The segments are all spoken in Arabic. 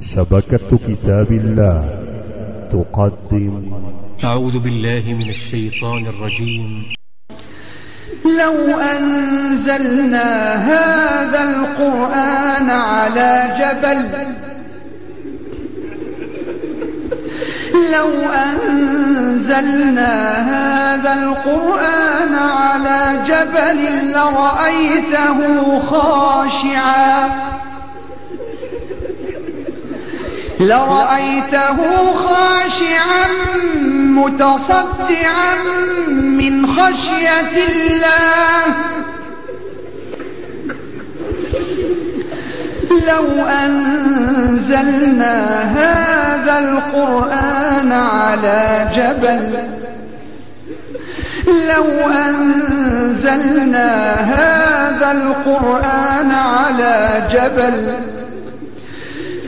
شبكة كتاب الله تقدم. أعوذ بالله من الشيطان الرجيم. لو أنزلنا هذا القرآن على جبل لو أنزلنا هذا القرآن على جبل لرأيته خاشعا. لرأيته خاشعا متصدعا من خشية الله. لو أنزلنا هذا القرآن على جبل لو أنزلنا هذا القرآن على جبل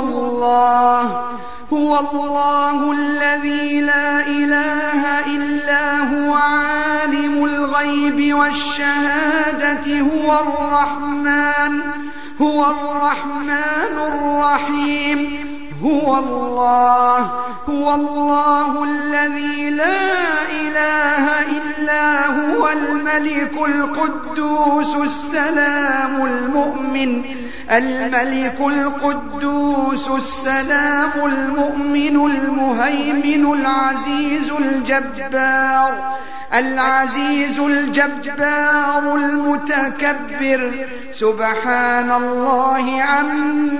الله. هو الله الذي لا إله إلا هو. عالم الغيب والشهادة. هو الرحمن. هو الرحمن الرحيم. هو الله. هو الله الذي لا إله هو الملك القدوس السلام المؤمن. الملك القدوس السلام المؤمن المهيمن العزيز الجبار. العزيز الجبار المتكبر. سبحان الله عما